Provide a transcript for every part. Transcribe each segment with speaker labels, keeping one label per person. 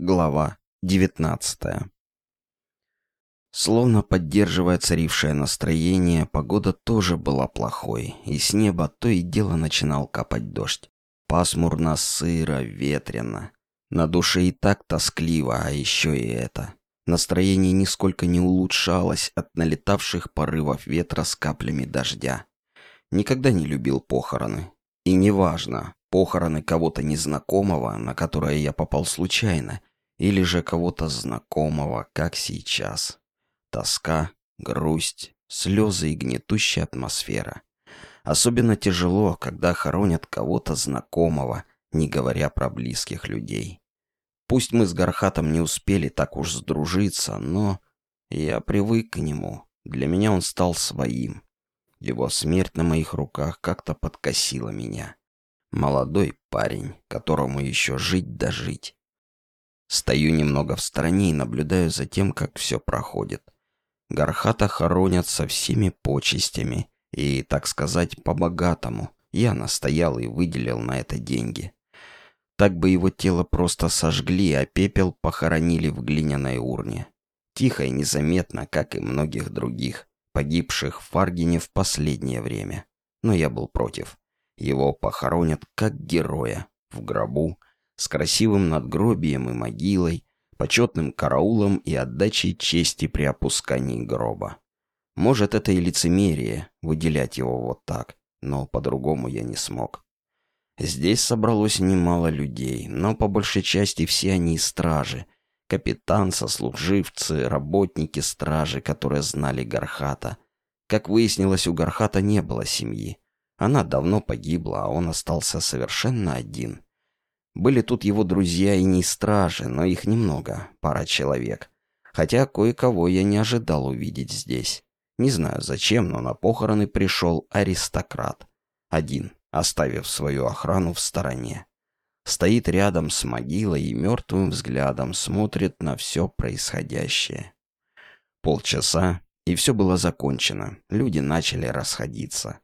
Speaker 1: Глава 19 Словно поддерживая царившее настроение, погода тоже была плохой, и с неба то и дело начинал капать дождь. Пасмурно, сыро, ветрено. На душе и так тоскливо, а еще и это. Настроение нисколько не улучшалось от налетавших порывов ветра с каплями дождя. Никогда не любил похороны. И неважно, похороны кого-то незнакомого, на которое я попал случайно, или же кого-то знакомого, как сейчас. Тоска, грусть, слезы и гнетущая атмосфера. Особенно тяжело, когда хоронят кого-то знакомого, не говоря про близких людей. Пусть мы с Гархатом не успели так уж сдружиться, но я привык к нему. Для меня он стал своим. Его смерть на моих руках как-то подкосила меня. Молодой парень, которому еще жить да жить. Стою немного в стороне и наблюдаю за тем, как все проходит. Гархата хоронят со всеми почестями и, так сказать, по-богатому. Я настоял и выделил на это деньги. Так бы его тело просто сожгли, а пепел похоронили в глиняной урне. Тихо и незаметно, как и многих других, погибших в Фаргине в последнее время. Но я был против. Его похоронят как героя, в гробу, с красивым надгробием и могилой, почетным караулом и отдачей чести при опускании гроба. Может, это и лицемерие, выделять его вот так, но по-другому я не смог. Здесь собралось немало людей, но по большей части все они стражи. Капитан, сослуживцы, работники стражи, которые знали Гархата. Как выяснилось, у Гархата не было семьи. Она давно погибла, а он остался совершенно один. Были тут его друзья и не стражи, но их немного, пара человек. Хотя кое-кого я не ожидал увидеть здесь. Не знаю зачем, но на похороны пришел аристократ. Один, оставив свою охрану в стороне. Стоит рядом с могилой и мертвым взглядом смотрит на все происходящее. Полчаса, и все было закончено. Люди начали расходиться.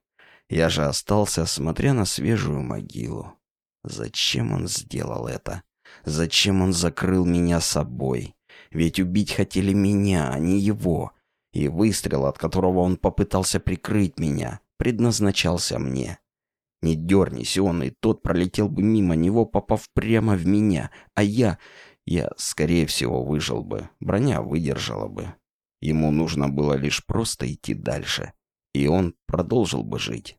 Speaker 1: Я же остался, смотря на свежую могилу. Зачем он сделал это? Зачем он закрыл меня собой? Ведь убить хотели меня, а не его. И выстрел, от которого он попытался прикрыть меня, предназначался мне. Не дернись он, и тот пролетел бы мимо него, попав прямо в меня. А я... Я, скорее всего, выжил бы. Броня выдержала бы. Ему нужно было лишь просто идти дальше. И он продолжил бы жить.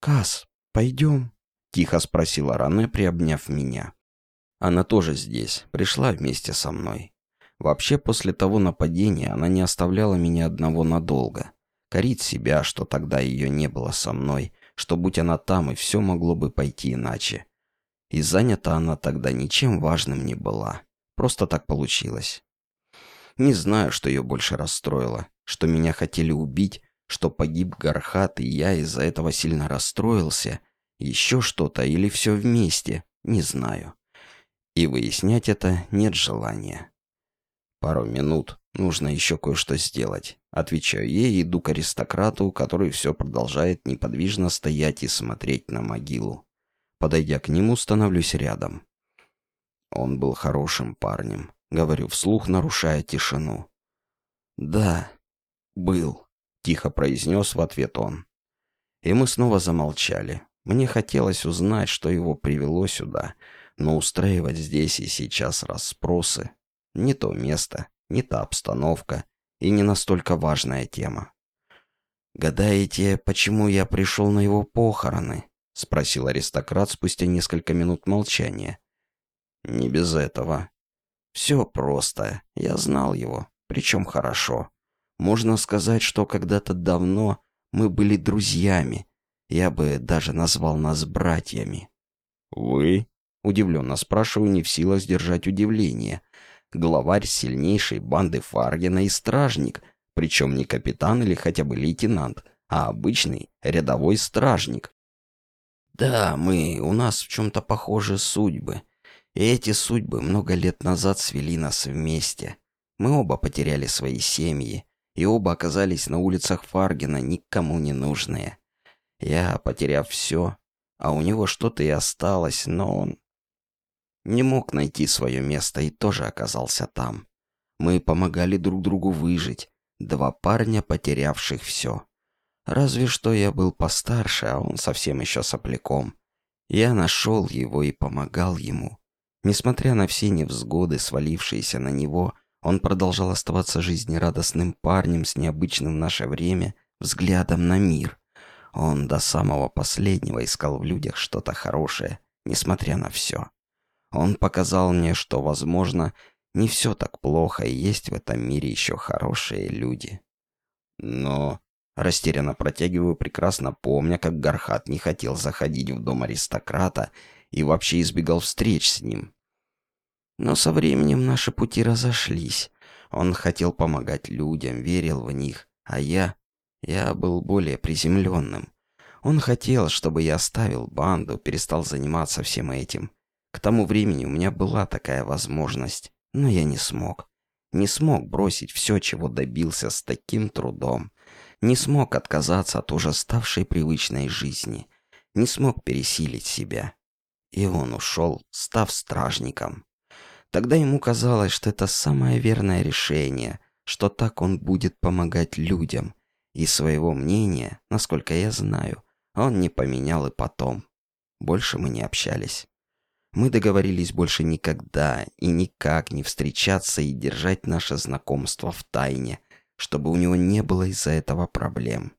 Speaker 1: «Кас, пойдем?» Тихо спросила Ране, приобняв меня. Она тоже здесь, пришла вместе со мной. Вообще, после того нападения она не оставляла меня одного надолго. Корит себя, что тогда ее не было со мной, что будь она там, и все могло бы пойти иначе. И занята она тогда ничем важным не была. Просто так получилось. Не знаю, что ее больше расстроило. Что меня хотели убить, что погиб Гархат, и я из-за этого сильно расстроился — еще что-то или все вместе, не знаю. И выяснять это нет желания. Пару минут, нужно еще кое-что сделать. Отвечаю ей иду к аристократу, который все продолжает неподвижно стоять и смотреть на могилу. Подойдя к нему, становлюсь рядом. Он был хорошим парнем, говорю вслух, нарушая тишину. «Да, был», — тихо произнес в ответ он. И мы снова замолчали. Мне хотелось узнать, что его привело сюда, но устраивать здесь и сейчас расспросы — не то место, не та обстановка и не настолько важная тема. «Гадаете, почему я пришел на его похороны?» — спросил аристократ спустя несколько минут молчания. «Не без этого. Все просто. Я знал его, причем хорошо. Можно сказать, что когда-то давно мы были друзьями, я бы даже назвал нас братьями. «Вы?» — удивленно спрашиваю, не в силах сдержать удивление. Главарь сильнейшей банды Фаргена и стражник, причем не капитан или хотя бы лейтенант, а обычный рядовой стражник. Да, мы, у нас в чем-то похожи судьбы. И эти судьбы много лет назад свели нас вместе. Мы оба потеряли свои семьи, и оба оказались на улицах Фаргена никому не нужные. Я, потеряв все, а у него что-то и осталось, но он... Не мог найти свое место и тоже оказался там. Мы помогали друг другу выжить. Два парня, потерявших все. Разве что я был постарше, а он совсем еще сопляком. Я нашел его и помогал ему. Несмотря на все невзгоды, свалившиеся на него, он продолжал оставаться жизнерадостным парнем с необычным в наше время взглядом на мир. Он до самого последнего искал в людях что-то хорошее, несмотря на все. Он показал мне, что, возможно, не все так плохо, и есть в этом мире еще хорошие люди. Но растерянно протягиваю, прекрасно помня, как Гархат не хотел заходить в дом аристократа и вообще избегал встреч с ним. Но со временем наши пути разошлись. Он хотел помогать людям, верил в них, а я... Я был более приземленным. Он хотел, чтобы я оставил банду, перестал заниматься всем этим. К тому времени у меня была такая возможность, но я не смог. Не смог бросить все, чего добился с таким трудом. Не смог отказаться от уже ставшей привычной жизни. Не смог пересилить себя. И он ушел, став стражником. Тогда ему казалось, что это самое верное решение, что так он будет помогать людям. И своего мнения, насколько я знаю, он не поменял и потом. Больше мы не общались. Мы договорились больше никогда и никак не встречаться и держать наше знакомство в тайне, чтобы у него не было из-за этого проблем.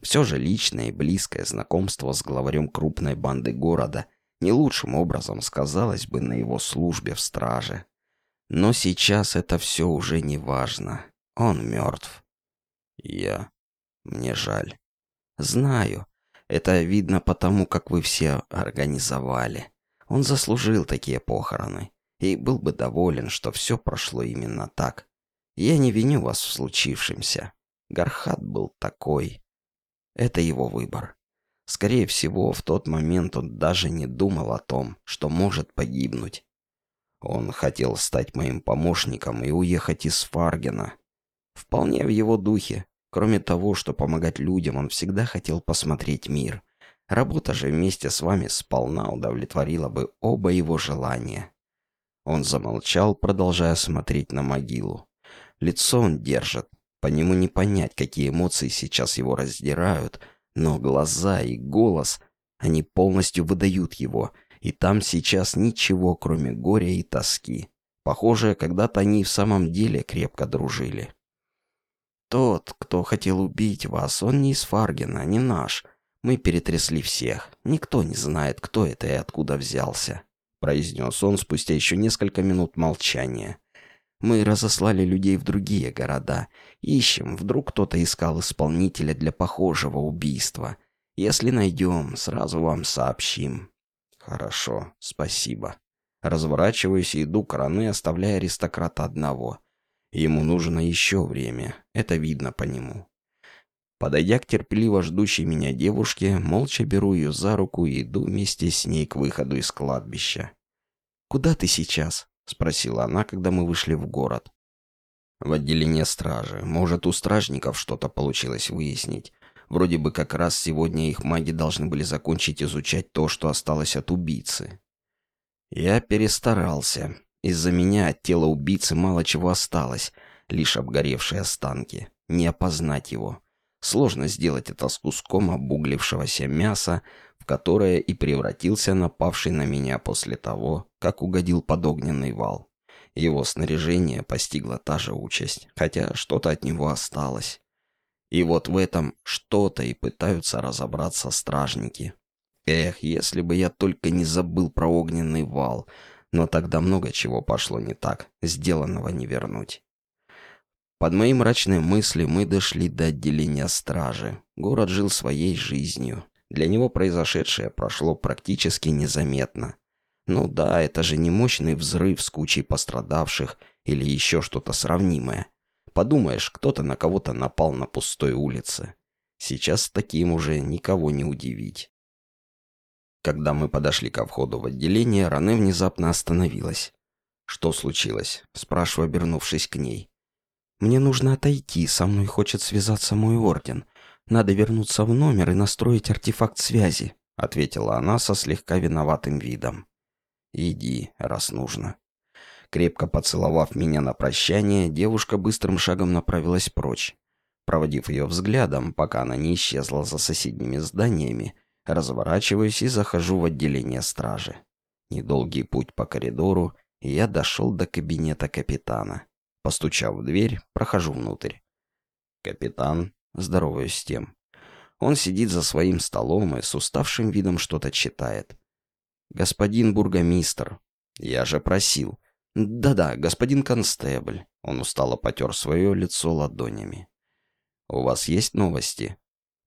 Speaker 1: Все же личное и близкое знакомство с главарем крупной банды города не лучшим образом сказалось бы на его службе в страже. Но сейчас это все уже не важно. Он мертв. Я... Мне жаль. Знаю. Это видно потому, как вы все организовали. Он заслужил такие похороны. И был бы доволен, что все прошло именно так. Я не виню вас в случившемся. Гархат был такой. Это его выбор. Скорее всего, в тот момент он даже не думал о том, что может погибнуть. Он хотел стать моим помощником и уехать из Фаргена. Вполне в его духе. Кроме того, что помогать людям, он всегда хотел посмотреть мир. Работа же вместе с вами сполна удовлетворила бы оба его желания. Он замолчал, продолжая смотреть на могилу. Лицо он держит. По нему не понять, какие эмоции сейчас его раздирают — но глаза и голос, они полностью выдают его, и там сейчас ничего, кроме горя и тоски. Похоже, когда-то они в самом деле крепко дружили. «Тот, кто хотел убить вас, он не из Фаргена, не наш. Мы перетрясли всех. Никто не знает, кто это и откуда взялся», — произнес он спустя еще несколько минут молчания. Мы разослали людей в другие города. Ищем, вдруг кто-то искал исполнителя для похожего убийства. Если найдем, сразу вам сообщим». «Хорошо, спасибо». Разворачиваюсь и иду к Раны, оставляя аристократа одного. Ему нужно еще время, это видно по нему. Подойдя к терпеливо ждущей меня девушке, молча беру ее за руку и иду вместе с ней к выходу из кладбища. «Куда ты сейчас?» — спросила она, когда мы вышли в город. «В отделение стражи. Может, у стражников что-то получилось выяснить. Вроде бы как раз сегодня их маги должны были закончить изучать то, что осталось от убийцы. Я перестарался. Из-за меня от тела убийцы мало чего осталось, лишь обгоревшие останки. Не опознать его. Сложно сделать это с куском обуглившегося мяса, которое и превратился напавший на меня после того, как угодил под огненный вал. Его снаряжение постигла та же участь, хотя что-то от него осталось. И вот в этом что-то и пытаются разобраться стражники. Эх, если бы я только не забыл про огненный вал, но тогда много чего пошло не так, сделанного не вернуть. Под мои мрачные мысли мы дошли до отделения стражи. Город жил своей жизнью. Для него произошедшее прошло практически незаметно. Ну да, это же не мощный взрыв с кучей пострадавших или еще что-то сравнимое. Подумаешь, кто-то на кого-то напал на пустой улице. Сейчас таким уже никого не удивить. Когда мы подошли ко входу в отделение, Ране внезапно остановилась. «Что случилось?» – спрашиваю, обернувшись к ней. «Мне нужно отойти, со мной хочет связаться мой орден. Надо вернуться в номер и настроить артефакт связи», — ответила она со слегка виноватым видом. Иди, раз нужно. Крепко поцеловав меня на прощание, девушка быстрым шагом направилась прочь. Проводив ее взглядом, пока она не исчезла за соседними зданиями, разворачиваюсь и захожу в отделение стражи. Недолгий путь по коридору, и я дошел до кабинета капитана. Постучав в дверь, прохожу внутрь. «Капитан», здороваюсь с тем. Он сидит за своим столом и с уставшим видом что-то читает. «Господин бургомистр, я же просил». «Да-да, господин констебль». Он устало потер свое лицо ладонями. «У вас есть новости?»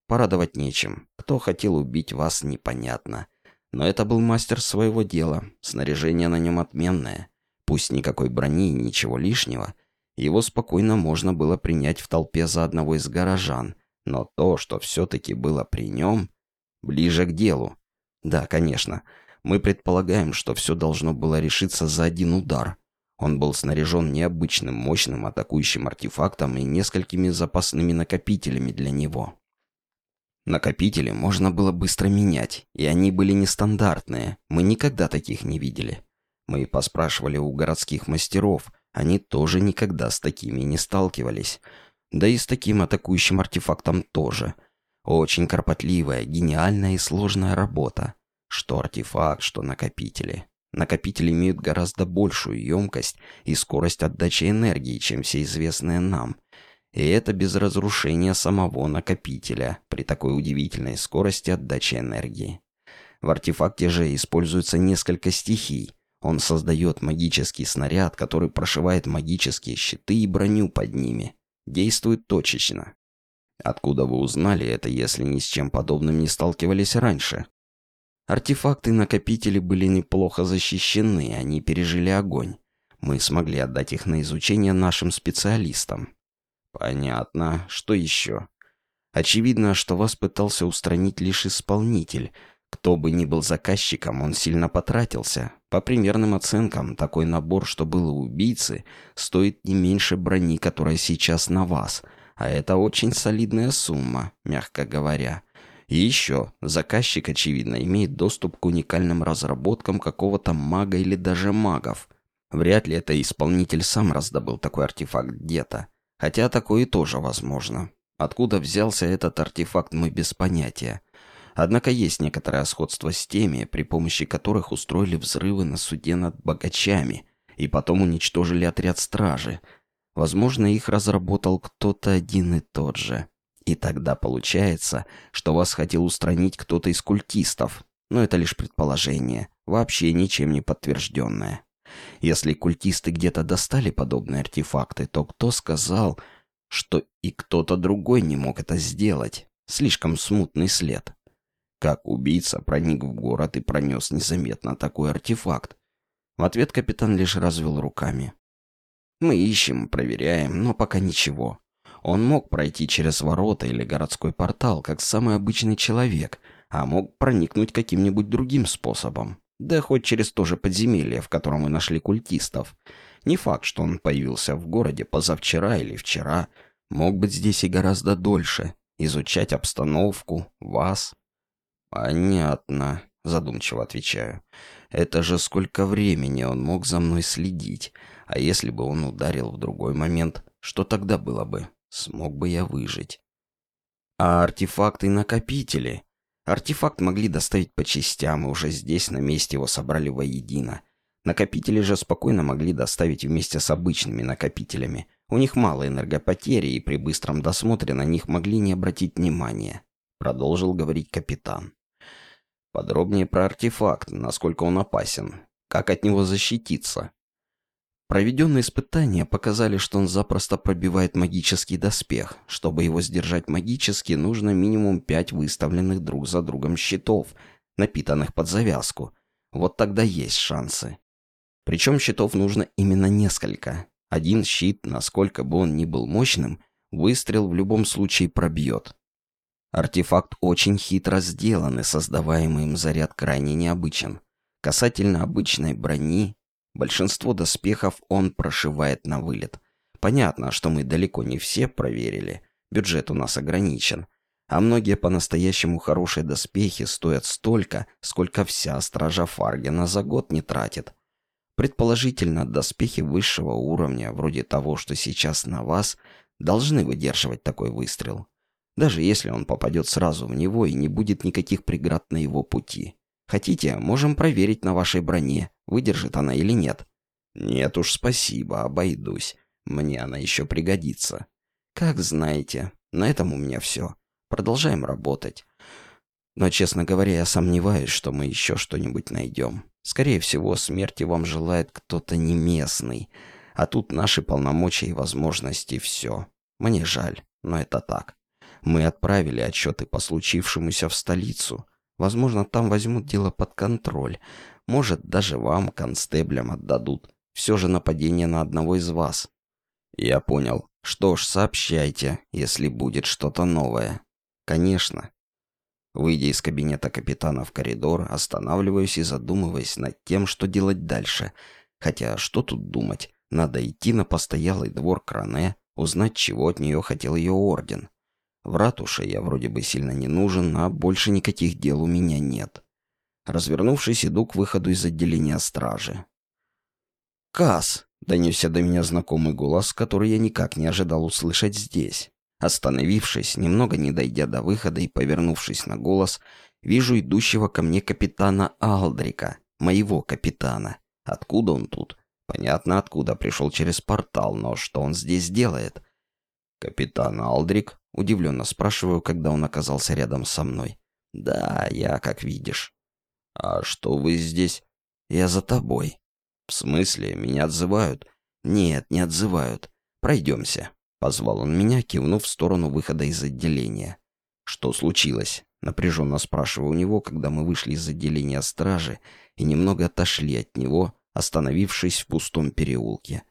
Speaker 1: «Порадовать нечем. Кто хотел убить вас, непонятно. Но это был мастер своего дела. Снаряжение на нем отменное. Пусть никакой брони и ничего лишнего. Его спокойно можно было принять в толпе за одного из горожан. Но то, что все-таки было при нем, ближе к делу. Да, конечно. Мы предполагаем, что все должно было решиться за один удар. Он был снаряжен необычным мощным атакующим артефактом и несколькими запасными накопителями для него. Накопители можно было быстро менять, и они были нестандартные, мы никогда таких не видели. Мы поспрашивали у городских мастеров, они тоже никогда с такими не сталкивались. Да и с таким атакующим артефактом тоже. Очень кропотливая, гениальная и сложная работа. Что артефакт, что накопители. Накопители имеют гораздо большую емкость и скорость отдачи энергии, чем все известные нам. И это без разрушения самого накопителя при такой удивительной скорости отдачи энергии. В артефакте же используется несколько стихий. Он создает магический снаряд, который прошивает магические щиты и броню под ними. Действует точечно. Откуда вы узнали это, если ни с чем подобным не сталкивались раньше? Артефакты-накопители были неплохо защищены, они пережили огонь. Мы смогли отдать их на изучение нашим специалистам. Понятно. Что еще? Очевидно, что вас пытался устранить лишь исполнитель. Кто бы ни был заказчиком, он сильно потратился. По примерным оценкам, такой набор, что было убийцы, стоит не меньше брони, которая сейчас на вас. А это очень солидная сумма, мягко говоря. И еще, заказчик, очевидно, имеет доступ к уникальным разработкам какого-то мага или даже магов. Вряд ли это исполнитель сам раздобыл такой артефакт где-то. Хотя такое тоже возможно. Откуда взялся этот артефакт, мы без понятия. Однако есть некоторое сходство с теми, при помощи которых устроили взрывы на суде над богачами и потом уничтожили отряд стражи. Возможно, их разработал кто-то один и тот же. И тогда получается, что вас хотел устранить кто-то из культистов. Но это лишь предположение, вообще ничем не подтвержденное. Если культисты где-то достали подобные артефакты, то кто сказал, что и кто-то другой не мог это сделать? Слишком смутный след. Как убийца проник в город и пронес незаметно такой артефакт? В ответ капитан лишь развел руками. Мы ищем, проверяем, но пока ничего. Он мог пройти через ворота или городской портал, как самый обычный человек, а мог проникнуть каким-нибудь другим способом. Да хоть через то же подземелье, в котором мы нашли культистов. Не факт, что он появился в городе позавчера или вчера. Мог быть здесь и гораздо дольше. Изучать обстановку, вас. Понятно, задумчиво отвечаю. Это же сколько времени он мог за мной следить. А если бы он ударил в другой момент, что тогда было бы? Смог бы я выжить? А артефакты-накопители? Артефакт могли доставить по частям, и уже здесь, на месте, его собрали воедино. Накопители же спокойно могли доставить вместе с обычными накопителями. У них мало энергопотери, и при быстром досмотре на них могли не обратить внимания. Продолжил говорить капитан. Подробнее про артефакт, насколько он опасен. Как от него защититься? Проведенные испытания показали, что он запросто пробивает магический доспех. Чтобы его сдержать магически, нужно минимум пять выставленных друг за другом щитов, напитанных под завязку. Вот тогда есть шансы. Причем щитов нужно именно несколько. Один щит, насколько бы он ни был мощным, выстрел в любом случае пробьет. Артефакт очень хитро сделан, и создаваемый им заряд крайне необычен. Касательно обычной брони, Большинство доспехов он прошивает на вылет. Понятно, что мы далеко не все проверили. Бюджет у нас ограничен. А многие по-настоящему хорошие доспехи стоят столько, сколько вся стража Фаргена за год не тратит. Предположительно, доспехи высшего уровня, вроде того, что сейчас на вас, должны выдерживать такой выстрел. Даже если он попадет сразу в него и не будет никаких преград на его пути. Хотите, можем проверить на вашей броне, выдержит она или нет. Нет уж, спасибо, обойдусь. Мне она еще пригодится. Как знаете, на этом у меня все. Продолжаем работать. Но, честно говоря, я сомневаюсь, что мы еще что-нибудь найдем. Скорее всего, смерти вам желает кто-то не местный. А тут наши полномочия и возможности все. Мне жаль, но это так. Мы отправили отчеты по случившемуся в столицу. Возможно, там возьмут дело под контроль. Может, даже вам, констеблям, отдадут. Все же нападение на одного из вас. Я понял. Что ж, сообщайте, если будет что-то новое. Конечно. Выйдя из кабинета капитана в коридор, останавливаюсь и задумываюсь над тем, что делать дальше. Хотя, что тут думать? Надо идти на постоялый двор Кране, узнать, чего от нее хотел ее орден. В ратуше я вроде бы сильно не нужен, а больше никаких дел у меня нет. Развернувшись, иду к выходу из отделения стражи. «Касс!» — донесся до меня знакомый голос, который я никак не ожидал услышать здесь. Остановившись, немного не дойдя до выхода и повернувшись на голос, вижу идущего ко мне капитана Алдрика, моего капитана. Откуда он тут? Понятно, откуда пришел через портал, но что он здесь делает? «Капитан Алдрик?» — удивленно спрашиваю, когда он оказался рядом со мной. «Да, я, как видишь». «А что вы здесь?» «Я за тобой». «В смысле? Меня отзывают?» «Нет, не отзывают. Пройдемся». Позвал он меня, кивнув в сторону выхода из отделения. «Что случилось?» Напряженно спрашиваю у него, когда мы вышли из отделения стражи и немного отошли от него, остановившись в пустом переулке.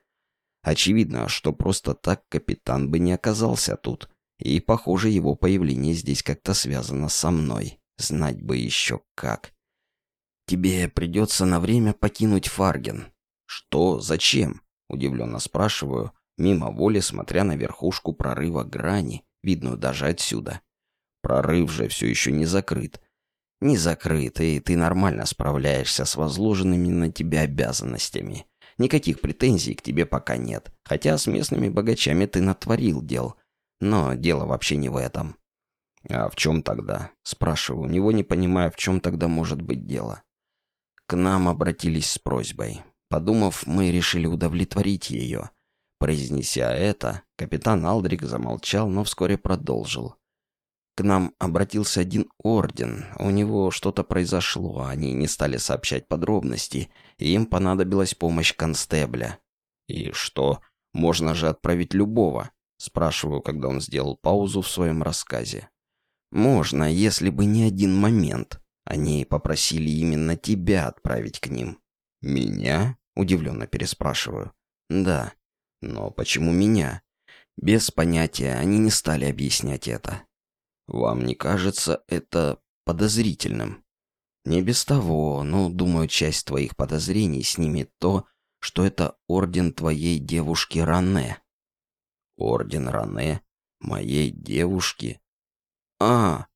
Speaker 1: Очевидно, что просто так капитан бы не оказался тут, и, похоже, его появление здесь как-то связано со мной. Знать бы еще как. «Тебе придется на время покинуть Фарген». «Что? Зачем?» — удивленно спрашиваю, мимо воли смотря на верхушку прорыва грани, видную даже отсюда. Прорыв же все еще не закрыт. Не закрыт, и ты нормально справляешься с возложенными на тебя обязанностями. Никаких претензий к тебе пока нет, хотя с местными богачами ты натворил дел. Но дело вообще не в этом. «А в чем тогда?» — спрашиваю у него, не понимая, в чем тогда может быть дело. К нам обратились с просьбой. Подумав, мы решили удовлетворить ее. Произнеся это, капитан Алдрик замолчал, но вскоре продолжил. К нам обратился один орден. У него что-то произошло, они не стали сообщать подробности, и им понадобилась помощь констебля. «И что? Можно же отправить любого?» Спрашиваю, когда он сделал паузу в своем рассказе. «Можно, если бы не один момент. Они попросили именно тебя отправить к ним». «Меня?» — удивленно переспрашиваю. «Да. Но почему меня? Без понятия они не стали объяснять это. Вам не кажется это подозрительным? Не без того, но, думаю, часть твоих подозрений снимет то, что это орден твоей девушки Ране. Орден Ране? Моей девушки? А,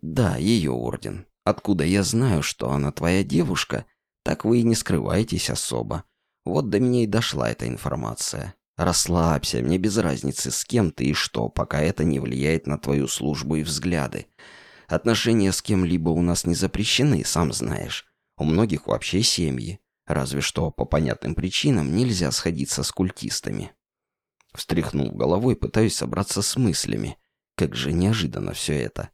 Speaker 1: да, ее орден. Откуда я знаю, что она твоя девушка, так вы и не скрываетесь особо. Вот до меня и дошла эта информация. Расслабься, мне без разницы, с кем ты и что, пока это не влияет на твою службу и взгляды. Отношения с кем-либо у нас не запрещены, сам знаешь. У многих вообще семьи. Разве что по понятным причинам нельзя сходиться с культистами. Встряхнув головой, пытаюсь собраться с мыслями. Как же неожиданно все это.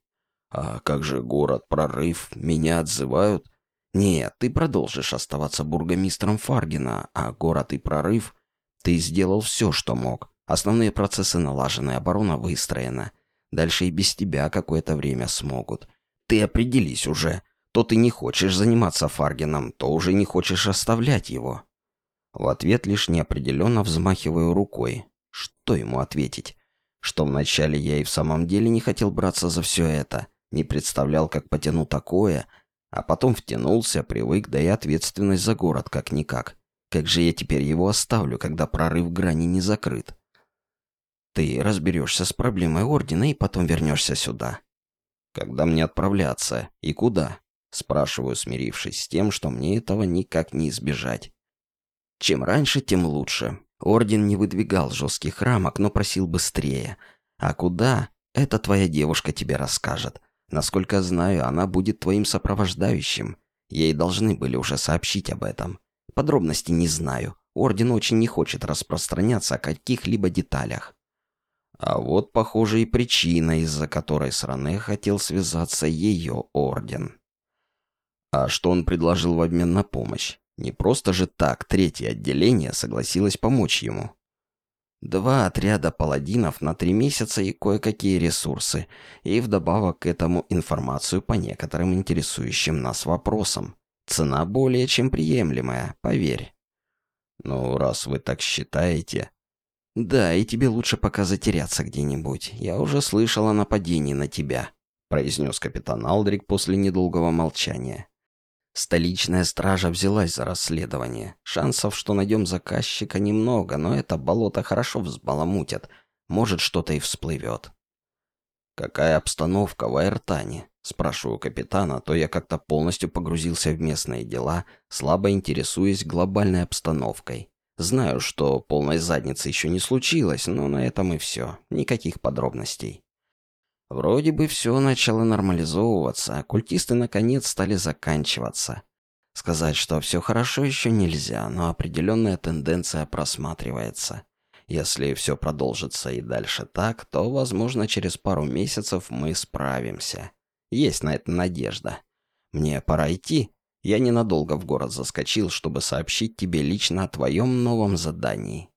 Speaker 1: А как же город, прорыв, меня отзывают? Нет, ты продолжишь оставаться бургомистром Фаргина, а город и прорыв... Ты сделал все, что мог. Основные процессы налажены, оборона выстроена. Дальше и без тебя какое-то время смогут. Ты определись уже. То ты не хочешь заниматься Фаргином, то уже не хочешь оставлять его. В ответ лишь неопределенно взмахиваю рукой. Что ему ответить? Что вначале я и в самом деле не хотел браться за все это. Не представлял, как потяну такое, а потом втянулся, привык, да и ответственность за город как-никак. Как же я теперь его оставлю, когда прорыв грани не закрыт? Ты разберешься с проблемой Ордена и потом вернешься сюда. Когда мне отправляться и куда? Спрашиваю, смирившись с тем, что мне этого никак не избежать. Чем раньше, тем лучше. Орден не выдвигал жестких рамок, но просил быстрее. А куда? Это твоя девушка тебе расскажет. Насколько знаю, она будет твоим сопровождающим. Ей должны были уже сообщить об этом. Подробностей не знаю. Орден очень не хочет распространяться о каких-либо деталях. А вот, похоже, и причина, из-за которой с Ране хотел связаться ее орден. А что он предложил в обмен на помощь? Не просто же так третье отделение согласилось помочь ему. Два отряда паладинов на три месяца и кое-какие ресурсы, и вдобавок к этому информацию по некоторым интересующим нас вопросам. Цена более чем приемлемая, поверь. Ну, раз вы так считаете... Да, и тебе лучше пока затеряться где-нибудь. Я уже слышал о нападении на тебя, произнес капитан Алдрик после недолгого молчания. Столичная стража взялась за расследование. Шансов, что найдем заказчика, немного, но это болото хорошо взбаламутят. Может, что-то и всплывет. «Какая обстановка в Айртане?» Спрашиваю капитана, то я как-то полностью погрузился в местные дела, слабо интересуясь глобальной обстановкой. Знаю, что полной задницы еще не случилось, но на этом и все. Никаких подробностей. Вроде бы все начало нормализовываться, а культисты наконец стали заканчиваться. Сказать, что все хорошо еще нельзя, но определенная тенденция просматривается. Если все продолжится и дальше так, то, возможно, через пару месяцев мы справимся. Есть на это надежда. Мне пора идти. Я ненадолго в город заскочил, чтобы сообщить тебе лично о твоем новом задании.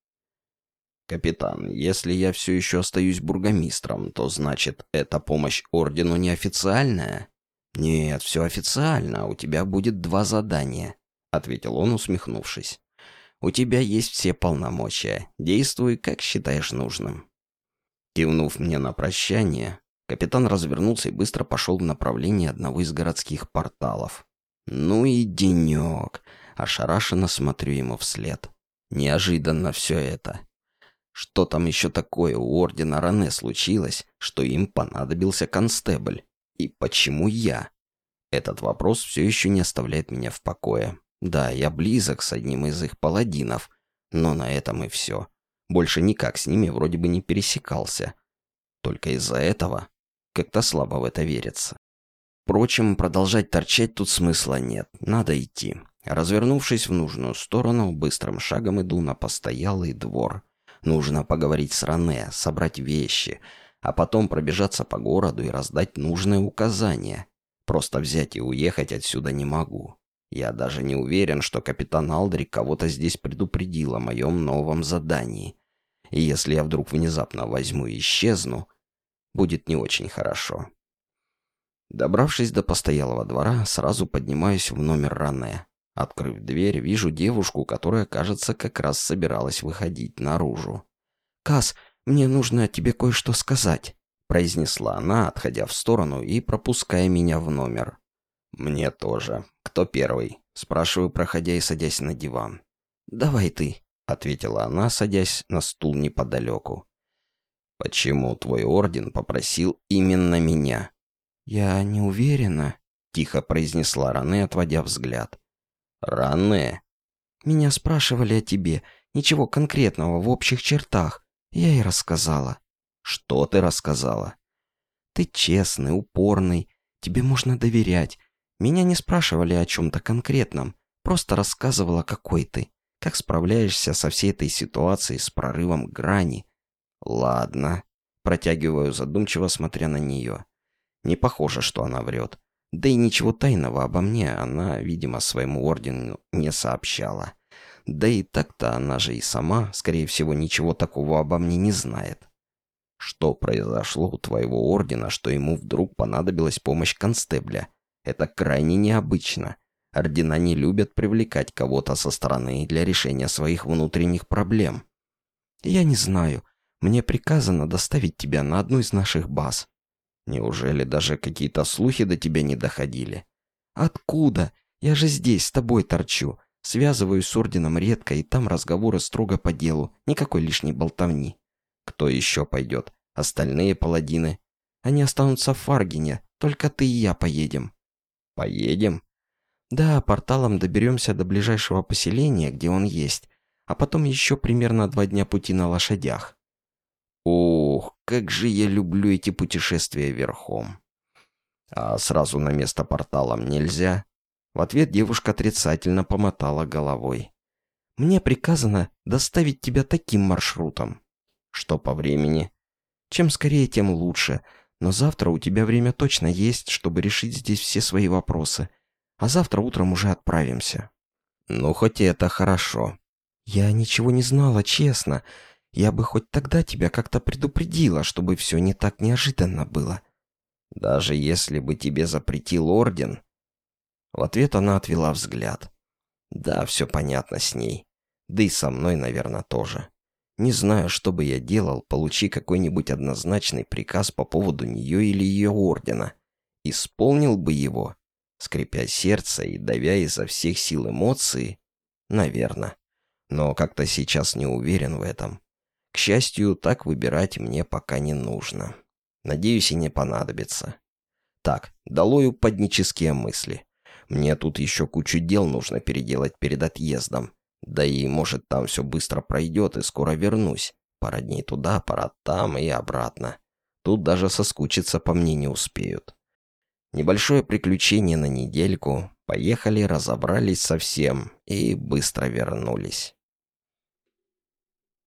Speaker 1: «Капитан, если я все еще остаюсь бургомистром, то значит, эта помощь ордену неофициальная?» «Нет, все официально, у тебя будет два задания», — ответил он, усмехнувшись. «У тебя есть все полномочия. Действуй, как считаешь нужным». Кивнув мне на прощание, капитан развернулся и быстро пошел в направлении одного из городских порталов. «Ну и денек!» Ошарашенно смотрю ему вслед. Неожиданно все это. Что там еще такое у Ордена Ране случилось, что им понадобился констебль? И почему я? Этот вопрос все еще не оставляет меня в покое. Да, я близок с одним из их паладинов, но на этом и все. Больше никак с ними вроде бы не пересекался. Только из-за этого как-то слабо в это верится. Впрочем, продолжать торчать тут смысла нет, надо идти. Развернувшись в нужную сторону, быстрым шагом иду на постоялый двор. Нужно поговорить с Ране, собрать вещи, а потом пробежаться по городу и раздать нужные указания. Просто взять и уехать отсюда не могу. Я даже не уверен, что капитан Алдрик кого-то здесь предупредил о моем новом задании. И если я вдруг внезапно возьму и исчезну, будет не очень хорошо. Добравшись до постоялого двора, сразу поднимаюсь в номер Ране. Открыв дверь, вижу девушку, которая, кажется, как раз собиралась выходить наружу. «Кас, мне нужно тебе кое-что сказать», — произнесла она, отходя в сторону и пропуская меня в номер. «Мне тоже. Кто первый?» — спрашиваю, проходя и садясь на диван. «Давай ты», — ответила она, садясь на стул неподалеку. «Почему твой орден попросил именно меня?» «Я не уверена», — тихо произнесла Ране, отводя взгляд. Ране. Меня спрашивали о тебе. Ничего конкретного в общих чертах. Я и рассказала. Что ты рассказала? Ты честный, упорный. Тебе можно доверять. Меня не спрашивали о чем-то конкретном. Просто рассказывала, какой ты. Как справляешься со всей этой ситуацией с прорывом грани. Ладно. Протягиваю задумчиво, смотря на нее. Не похоже, что она врет. Да и ничего тайного обо мне она, видимо, своему ордену не сообщала. Да и так-то она же и сама, скорее всего, ничего такого обо мне не знает. Что произошло у твоего ордена, что ему вдруг понадобилась помощь констебля? Это крайне необычно. Ордена не любят привлекать кого-то со стороны для решения своих внутренних проблем. Я не знаю. Мне приказано доставить тебя на одну из наших баз. Неужели даже какие-то слухи до тебя не доходили? Откуда? Я же здесь с тобой торчу. Связываюсь с орденом редко, и там разговоры строго по делу. Никакой лишней болтовни. Кто еще пойдет? Остальные паладины? Они останутся в Фаргине. Только ты и я поедем».
Speaker 2: «Поедем?»
Speaker 1: «Да, порталом доберемся до ближайшего поселения, где он есть, а потом еще примерно два дня пути на лошадях».
Speaker 2: «Ух, как же я люблю эти путешествия верхом!» «А сразу на место порталом нельзя?»
Speaker 1: В ответ девушка отрицательно помотала головой. «Мне приказано доставить тебя таким маршрутом».
Speaker 2: «Что по времени?»
Speaker 1: «Чем скорее, тем лучше. Но завтра у тебя время точно есть, чтобы решить здесь все свои вопросы. А завтра утром уже отправимся».
Speaker 2: «Ну, хоть это хорошо».
Speaker 1: «Я ничего не знала, честно. Я бы хоть тогда тебя как-то предупредила, чтобы все не так неожиданно было».
Speaker 2: «Даже если бы тебе запретил орден?»
Speaker 1: В ответ она отвела взгляд.
Speaker 2: Да, все понятно с ней. Да и со мной, наверное, тоже. Не знаю, что бы я делал, получи какой-нибудь однозначный приказ по поводу нее или ее ордена. Исполнил бы его, скрипя сердце и давя изо всех сил эмоции? Наверное. Но как-то сейчас не уверен в этом. К счастью, так выбирать мне пока не нужно. Надеюсь, и не понадобится. Так, долою поднические мысли. Мне тут еще кучу дел нужно переделать перед отъездом. Да и, может, там все быстро пройдет, и скоро вернусь. Пара дней туда, пара там и обратно. Тут даже соскучиться по мне не успеют. Небольшое приключение на недельку. Поехали, разобрались со всем и быстро вернулись.